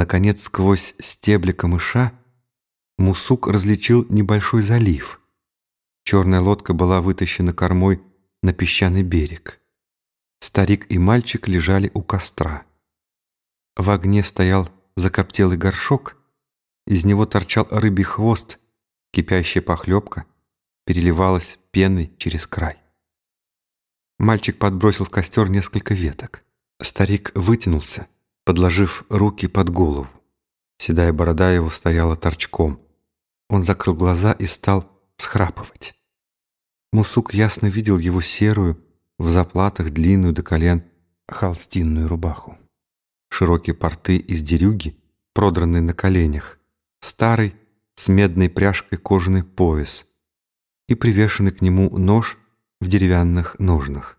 Наконец, сквозь стебли камыша Мусук различил небольшой залив. Черная лодка была вытащена кормой на песчаный берег. Старик и мальчик лежали у костра. В огне стоял закоптелый горшок, из него торчал рыбий хвост, кипящая похлебка переливалась пеной через край. Мальчик подбросил в костер несколько веток. Старик вытянулся, подложив руки под голову. Седая борода его стояла торчком. Он закрыл глаза и стал схрапывать. Мусук ясно видел его серую, в заплатах длинную до колен, холстинную рубаху. Широкие порты из дерюги, продранные на коленях, старый, с медной пряжкой кожаный пояс и привешенный к нему нож в деревянных ножнах.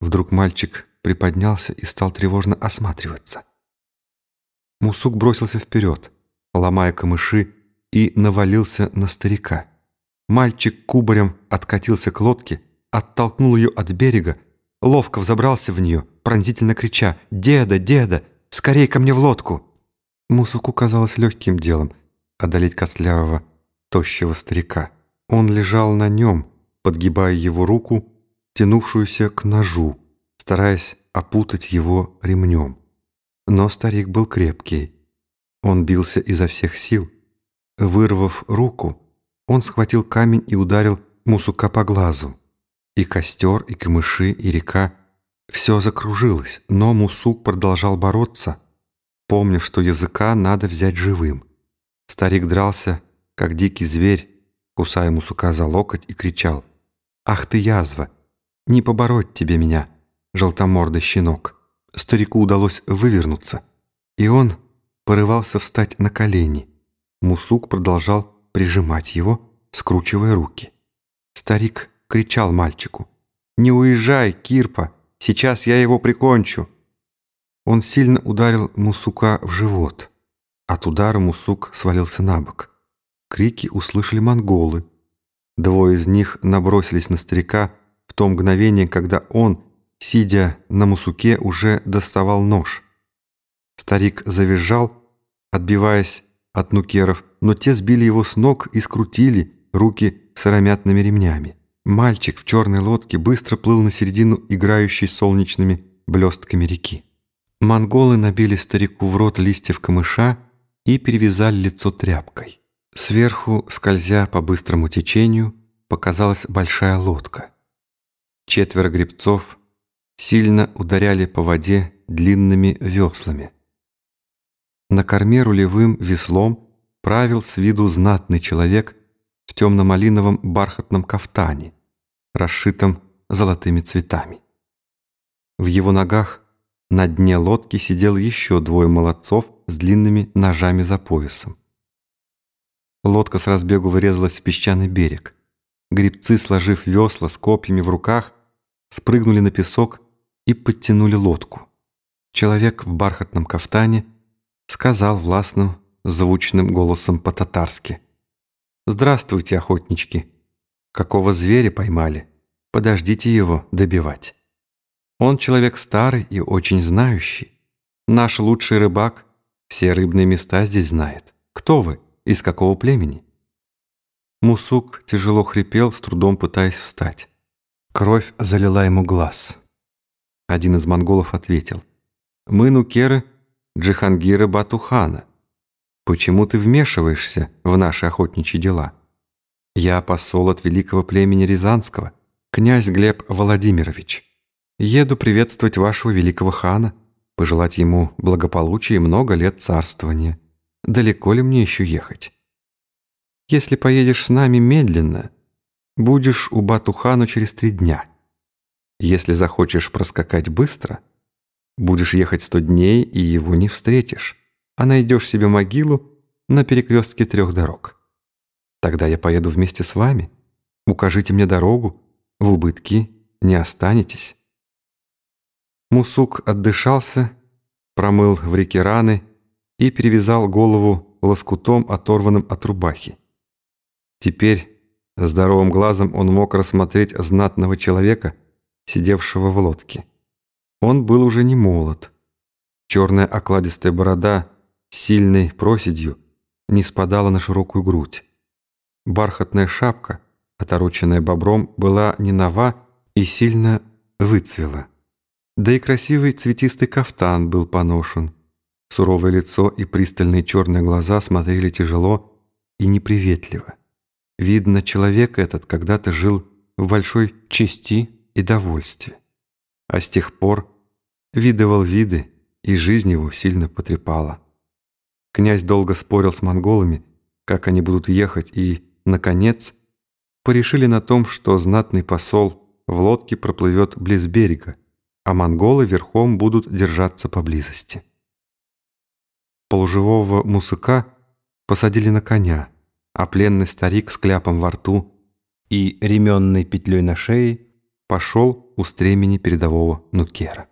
Вдруг мальчик приподнялся и стал тревожно осматриваться. Мусук бросился вперед, ломая камыши, и навалился на старика. Мальчик кубарем откатился к лодке, оттолкнул ее от берега, ловко взобрался в нее, пронзительно крича «Деда, деда, скорей ко мне в лодку!» Мусуку казалось легким делом одолеть костлявого, тощего старика. Он лежал на нем, подгибая его руку, тянувшуюся к ножу, стараясь опутать его ремнем. Но старик был крепкий. Он бился изо всех сил. Вырвав руку, он схватил камень и ударил Мусука по глазу. И костер, и камыши, и река — все закружилось, но Мусук продолжал бороться, помня, что языка надо взять живым. Старик дрался, как дикий зверь, кусая Мусука за локоть и кричал «Ах ты язва! Не побороть тебе меня!» Желтомордый щенок. Старику удалось вывернуться, и он порывался встать на колени. Мусук продолжал прижимать его, скручивая руки. Старик кричал мальчику. «Не уезжай, Кирпа! Сейчас я его прикончу!» Он сильно ударил Мусука в живот. От удара Мусук свалился на бок. Крики услышали монголы. Двое из них набросились на старика в то мгновение, когда он, сидя на мусуке, уже доставал нож. Старик завизжал, отбиваясь от нукеров, но те сбили его с ног и скрутили руки сыромятными ремнями. Мальчик в черной лодке быстро плыл на середину играющей солнечными блестками реки. Монголы набили старику в рот листьев камыша и перевязали лицо тряпкой. Сверху, скользя по быстрому течению, показалась большая лодка. Четверо гребцов сильно ударяли по воде длинными веслами. На корме рулевым веслом правил с виду знатный человек в темно-малиновом бархатном кафтане, расшитом золотыми цветами. В его ногах на дне лодки сидел еще двое молодцов с длинными ножами за поясом. Лодка с разбегу вырезалась в песчаный берег. Грибцы, сложив весла с копьями в руках, спрыгнули на песок и подтянули лодку. Человек в бархатном кафтане сказал властным, звучным голосом по-татарски. «Здравствуйте, охотнички! Какого зверя поймали? Подождите его добивать. Он человек старый и очень знающий. Наш лучший рыбак все рыбные места здесь знает. Кто вы? Из какого племени?» Мусук тяжело хрипел, с трудом пытаясь встать. Кровь залила ему глаз. Один из монголов ответил. «Мы нукеры Джихангира Батухана. Почему ты вмешиваешься в наши охотничьи дела? Я посол от великого племени Рязанского, князь Глеб Владимирович. Еду приветствовать вашего великого хана, пожелать ему благополучия и много лет царствования. Далеко ли мне еще ехать? Если поедешь с нами медленно, будешь у Батухана через три дня». Если захочешь проскакать быстро, будешь ехать сто дней и его не встретишь, а найдешь себе могилу на перекрестке трех дорог. Тогда я поеду вместе с вами. Укажите мне дорогу, в убытки не останетесь». Мусук отдышался, промыл в реке раны и перевязал голову лоскутом, оторванным от рубахи. Теперь здоровым глазом он мог рассмотреть знатного человека — сидевшего в лодке. Он был уже не молод. Черная окладистая борода сильной проседью не спадала на широкую грудь. Бархатная шапка, отороченная бобром, была не нова и сильно выцвела. Да и красивый цветистый кафтан был поношен. Суровое лицо и пристальные черные глаза смотрели тяжело и неприветливо. Видно, человек этот когда-то жил в большой чести и довольстве, а с тех пор видывал виды, и жизнь его сильно потрепала. Князь долго спорил с монголами, как они будут ехать, и, наконец, порешили на том, что знатный посол в лодке проплывет близ берега, а монголы верхом будут держаться поблизости. Полуживого мусыка посадили на коня, а пленный старик с кляпом во рту и ременной петлей на шее пошел у стремени передового нукера.